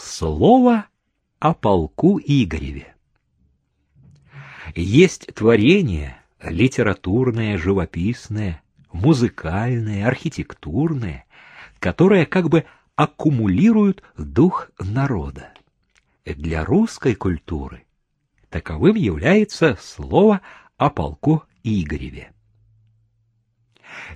Слово о полку Игореве. Есть творение литературное, живописное, музыкальное, архитектурное, которое как бы аккумулирует дух народа. Для русской культуры таковым является слово о полку Игореве.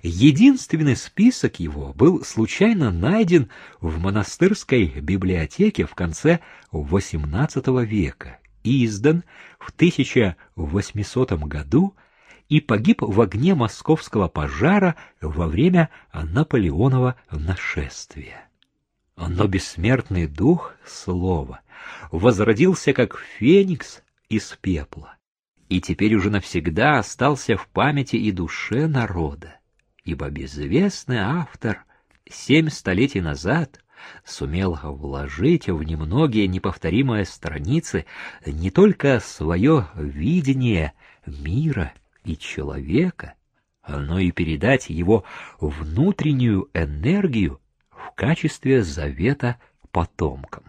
Единственный список его был случайно найден в монастырской библиотеке в конце XVIII века, издан в 1800 году и погиб в огне московского пожара во время Наполеонова нашествия. Но бессмертный дух слова возродился как феникс из пепла и теперь уже навсегда остался в памяти и душе народа ибо безвестный автор семь столетий назад сумел вложить в немногие неповторимые страницы не только свое видение мира и человека, но и передать его внутреннюю энергию в качестве завета потомкам.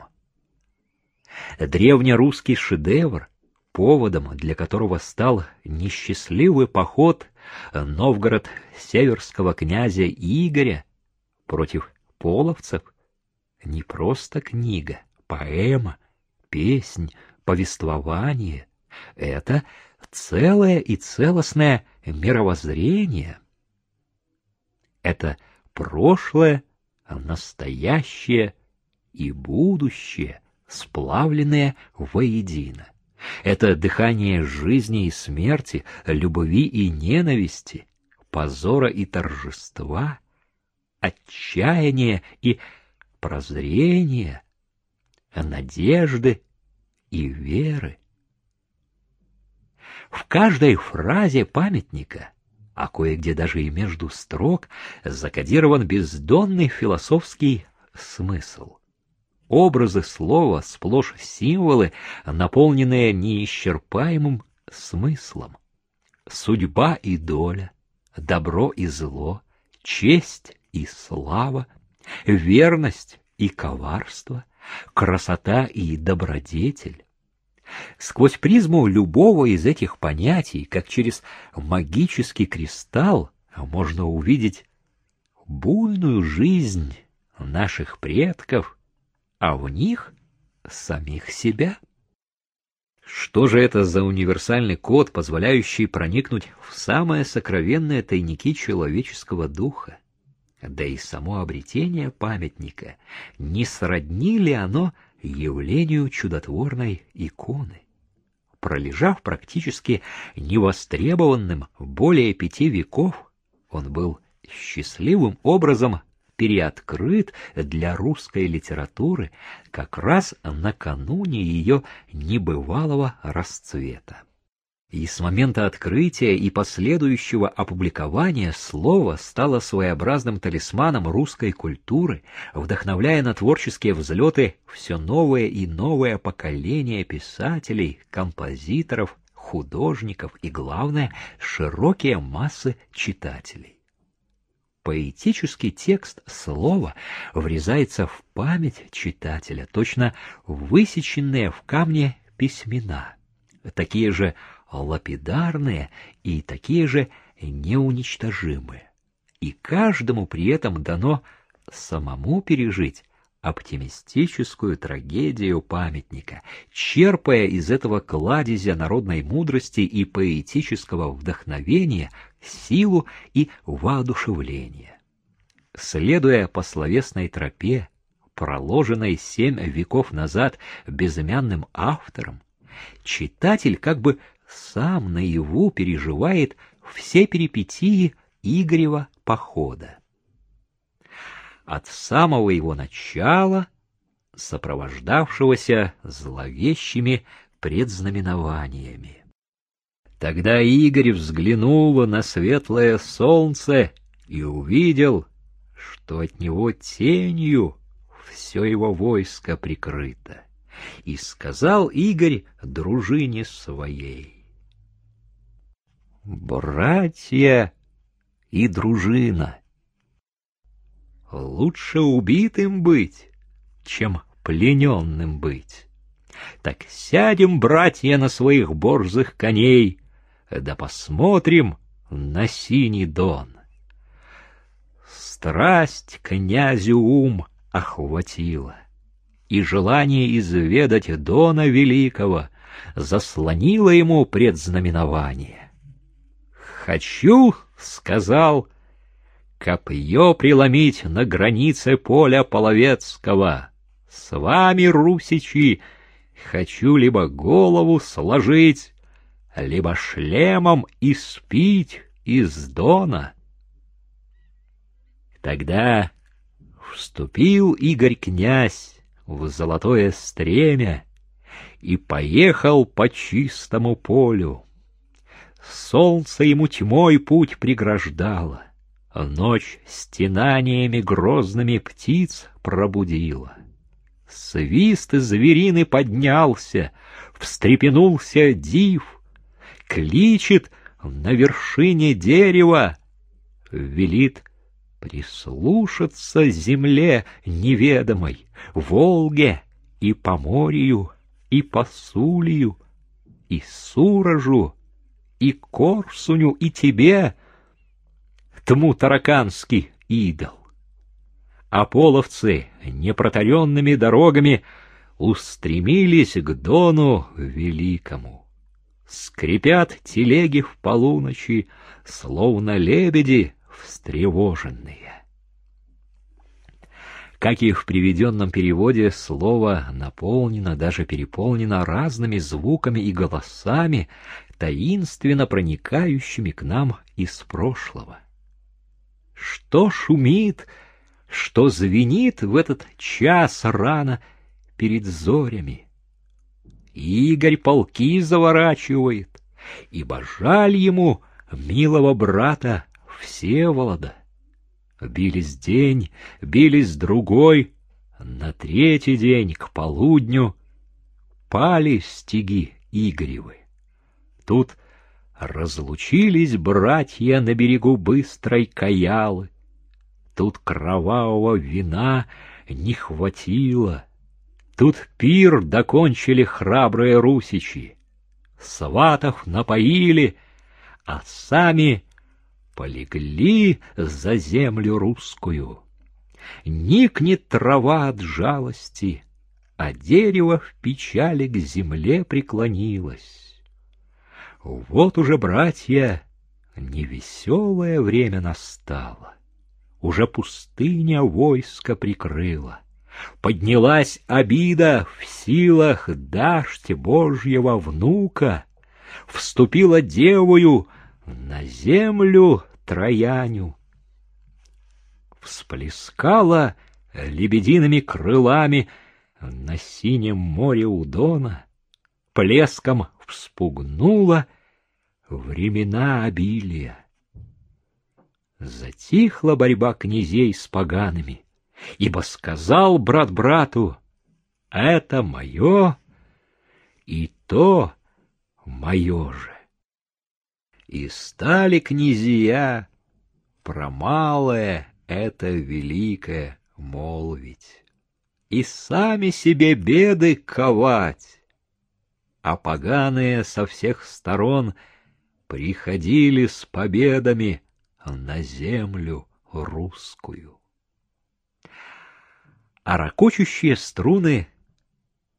Древнерусский шедевр поводом для которого стал несчастливый поход Новгород северского князя Игоря против половцев, не просто книга, поэма, песнь, повествование. Это целое и целостное мировоззрение. Это прошлое, настоящее и будущее, сплавленное воедино. Это дыхание жизни и смерти, любви и ненависти, позора и торжества, отчаяния и прозрения, надежды и веры. В каждой фразе памятника, а кое-где даже и между строк, закодирован бездонный философский смысл — Образы слова сплошь символы, наполненные неисчерпаемым смыслом. Судьба и доля, добро и зло, честь и слава, верность и коварство, красота и добродетель. Сквозь призму любого из этих понятий, как через магический кристалл, можно увидеть буйную жизнь наших предков а в них самих себя. Что же это за универсальный код, позволяющий проникнуть в самые сокровенные тайники человеческого духа? Да и само обретение памятника, не сродни ли оно явлению чудотворной иконы? Пролежав практически невостребованным более пяти веков, он был счастливым образом переоткрыт для русской литературы как раз накануне ее небывалого расцвета. И с момента открытия и последующего опубликования слово стало своеобразным талисманом русской культуры, вдохновляя на творческие взлеты все новое и новое поколение писателей, композиторов, художников и, главное, широкие массы читателей. Поэтический текст слова врезается в память читателя, точно высеченные в камне письмена, такие же лапидарные и такие же неуничтожимые. И каждому при этом дано самому пережить оптимистическую трагедию памятника, черпая из этого кладезя народной мудрости и поэтического вдохновения силу и воодушевление. Следуя по словесной тропе, проложенной семь веков назад безымянным автором, читатель как бы сам наяву переживает все перипетии Игорева похода от самого его начала, сопровождавшегося зловещими предзнаменованиями. Тогда Игорь взглянул на светлое солнце и увидел, что от него тенью все его войско прикрыто. И сказал Игорь дружине своей. «Братья и дружина!» Лучше убитым быть, чем плененным быть. Так сядем, братья, на своих борзых коней, да посмотрим на синий дон. Страсть князю ум охватила, и желание изведать Дона Великого заслонило ему предзнаменование. «Хочу», — сказал, — «копье преломить на границе поля Половецкого. С вами, русичи, хочу либо голову сложить, либо шлемом испить из Дона». Тогда вступил Игорь-князь в золотое стремя и поехал по чистому полю. Солнце ему тьмой путь преграждало, ночь стенаниями грозными птиц пробудила. Свист зверины поднялся, встрепенулся див, кличет на вершине дерева, велит прислушаться земле неведомой, Волге и Поморью, и Посулью, и Суражу, и Корсуню, и тебе, тму тараканский идол. А половцы непротаренными дорогами устремились к Дону Великому. Скрипят телеги в полуночи, словно лебеди встревоженные. Как и в приведенном переводе, слово наполнено, даже переполнено разными звуками и голосами, таинственно проникающими к нам из прошлого. Что шумит, что звенит в этот час рано перед зорями? Игорь полки заворачивает, ибо жаль ему милого брата Всеволода. Бились день, бились другой, на третий день к полудню пали стеги Игоревы. Тут разлучились братья на берегу быстрой Каялы. Тут кровавого вина не хватило. Тут пир докончили храбрые русичи. Сватов напоили, а сами полегли за землю русскую. Никнет трава от жалости, а дерево в печали к земле преклонилось. Вот уже, братья, невеселое время настало. Уже пустыня войска прикрыла. Поднялась обида в силах дождь Божьего внука. Вступила девою на землю Трояню. Всплескала лебедиными крылами на синем море Удона, плеском вспугнула времена обилия. Затихла борьба князей с погаными, ибо сказал брат брату, «Это мое, и то мое же». И стали князья про малое это великое молвить, И сами себе беды ковать, а поганые со всех сторон приходили с победами на землю русскую. А ракочущие струны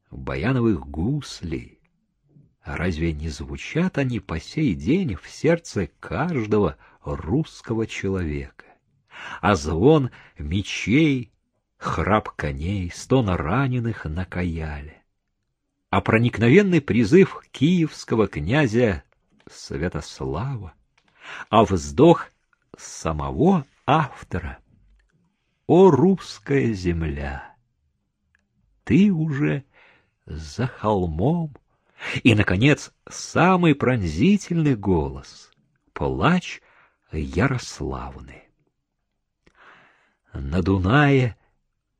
баяновых гуслей Разве не звучат они по сей день в сердце каждого русского человека? А звон мечей, храп коней, стон раненых на каяле. А проникновенный призыв киевского князя Святослава, а вздох самого автора. О, русская земля! Ты уже за холмом, и, наконец, самый пронзительный голос — плач Ярославны. На Дунае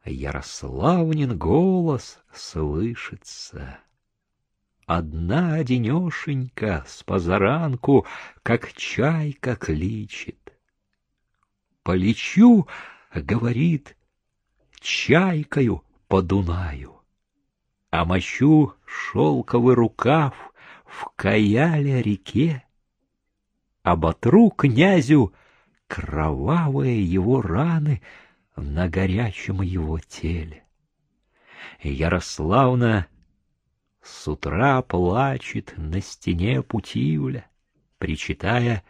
Ярославнин голос слышится. Одна одинешенька с позаранку, как чайка кличет. Полечу, говорит, чайкою по Дунаю, а мочу шелковый рукав в Каяле реке, оботру князю кровавые его раны на горячем его теле. Ярославна с утра плачет на стене Путивля, причитая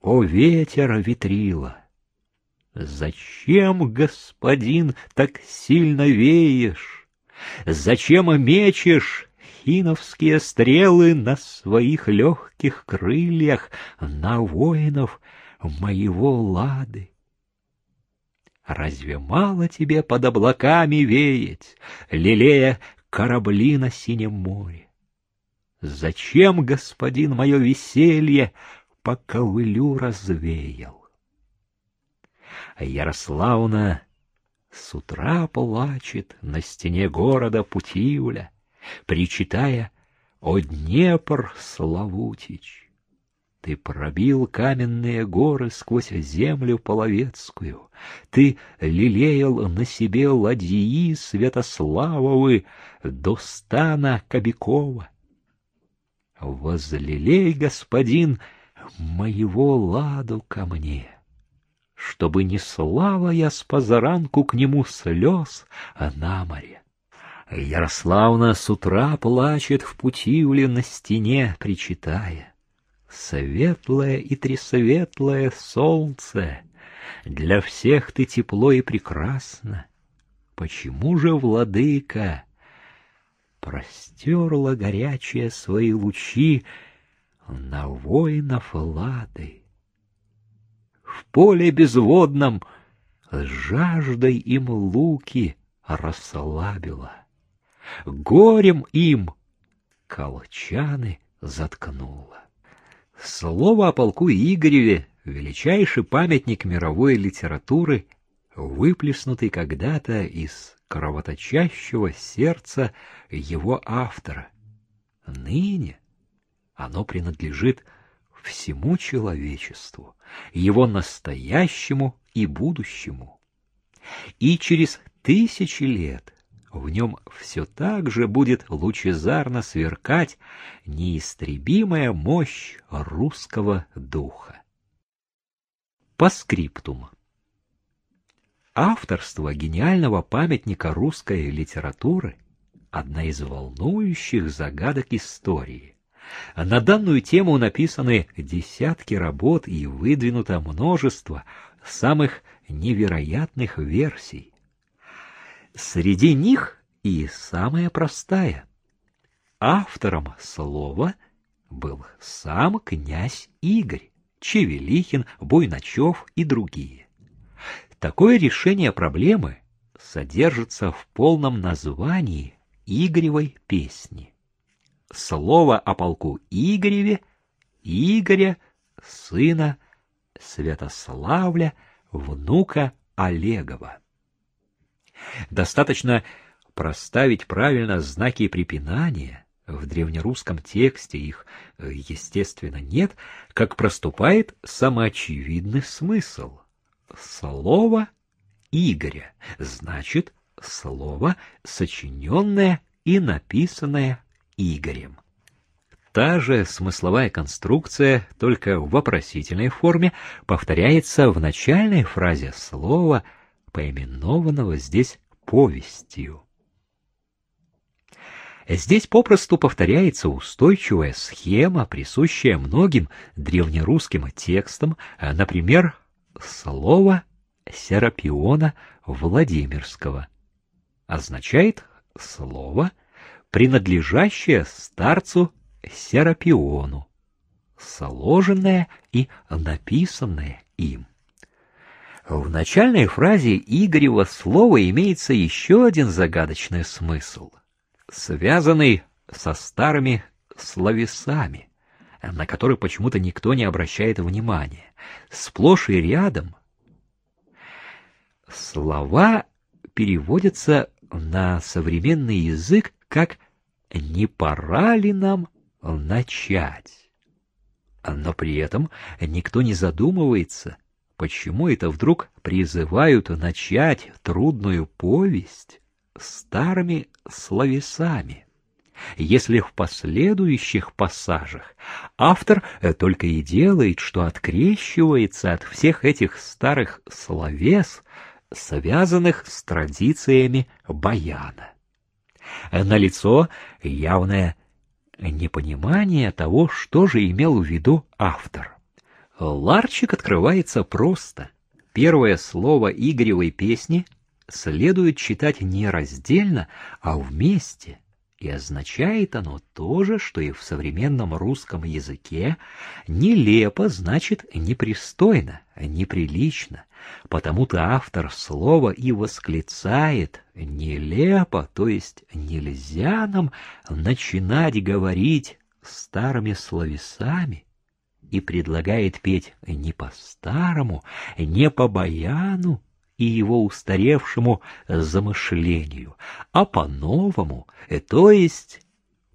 «О ветер ветрила! Зачем, господин, так сильно веешь? Зачем мечешь хиновские стрелы на своих легких крыльях на воинов моего лады? Разве мало тебе под облаками веять, лелея корабли на синем море? Зачем, господин, мое веселье по ковылю развеял? Ярославна с утра плачет на стене города Путивля, причитая «О Днепр, Славутич!» Ты пробил каменные горы сквозь землю половецкую, Ты лелеял на себе ладьи Святославовы до стана Кобякова. Возлелей, господин, моего ладу ко мне, Чтобы не слава я с позаранку к нему слез, а на море. Ярославна с утра плачет в путивле на стене, причитая. Светлое и тресветлое солнце, Для всех ты тепло и прекрасно. Почему же, владыка, Простерла горячие свои лучи На воинов лады? В поле безводном С жаждой им луки расслабила, Горем им колчаны заткнула. Слово о полку Игореве — величайший памятник мировой литературы, выплеснутый когда-то из кровоточащего сердца его автора. Ныне оно принадлежит всему человечеству, его настоящему и будущему. И через тысячи лет в нем все так же будет лучезарно сверкать неистребимая мощь русского духа. По скриптум. Авторство гениального памятника русской литературы — одна из волнующих загадок истории. На данную тему написаны десятки работ и выдвинуто множество самых невероятных версий. Среди них и самая простая. Автором слова был сам князь Игорь, Чевелихин, Буйначев и другие. Такое решение проблемы содержится в полном названии Игоревой песни. Слово о полку Игореве, Игоря, сына Святославля, внука Олегова. Достаточно проставить правильно знаки препинания, в древнерусском тексте их, естественно, нет, как проступает самоочевидный смысл. Слово Игоря значит слово, сочиненное и написанное Игорем. Та же смысловая конструкция, только в вопросительной форме, повторяется в начальной фразе слова поименованного здесь повестью. Здесь попросту повторяется устойчивая схема, присущая многим древнерусским текстам, например, слово Серапиона Владимирского. Означает слово, принадлежащее старцу Серапиону, сложенное и написанное им. В начальной фразе Игорева слова имеется еще один загадочный смысл, связанный со старыми словесами, на которые почему-то никто не обращает внимания. Сплошь и рядом слова переводятся на современный язык как «не пора ли нам начать?». Но при этом никто не задумывается — Почему это вдруг призывают начать трудную повесть старыми словесами если в последующих пассажах автор только и делает, что открещивается от всех этих старых словес, связанных с традициями баяна. Налицо явное непонимание того, что же имел в виду автор. Ларчик открывается просто. Первое слово Игоревой песни следует читать не раздельно, а вместе — и означает оно то же, что и в современном русском языке «нелепо» значит «непристойно», «неприлично». Потому-то автор слова и восклицает «нелепо», то есть нельзя нам начинать говорить старыми словесами и предлагает петь не по-старому, не по баяну, и его устаревшему замышлению, а по-новому, э, то есть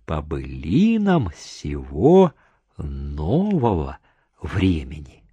по былинам всего нового времени.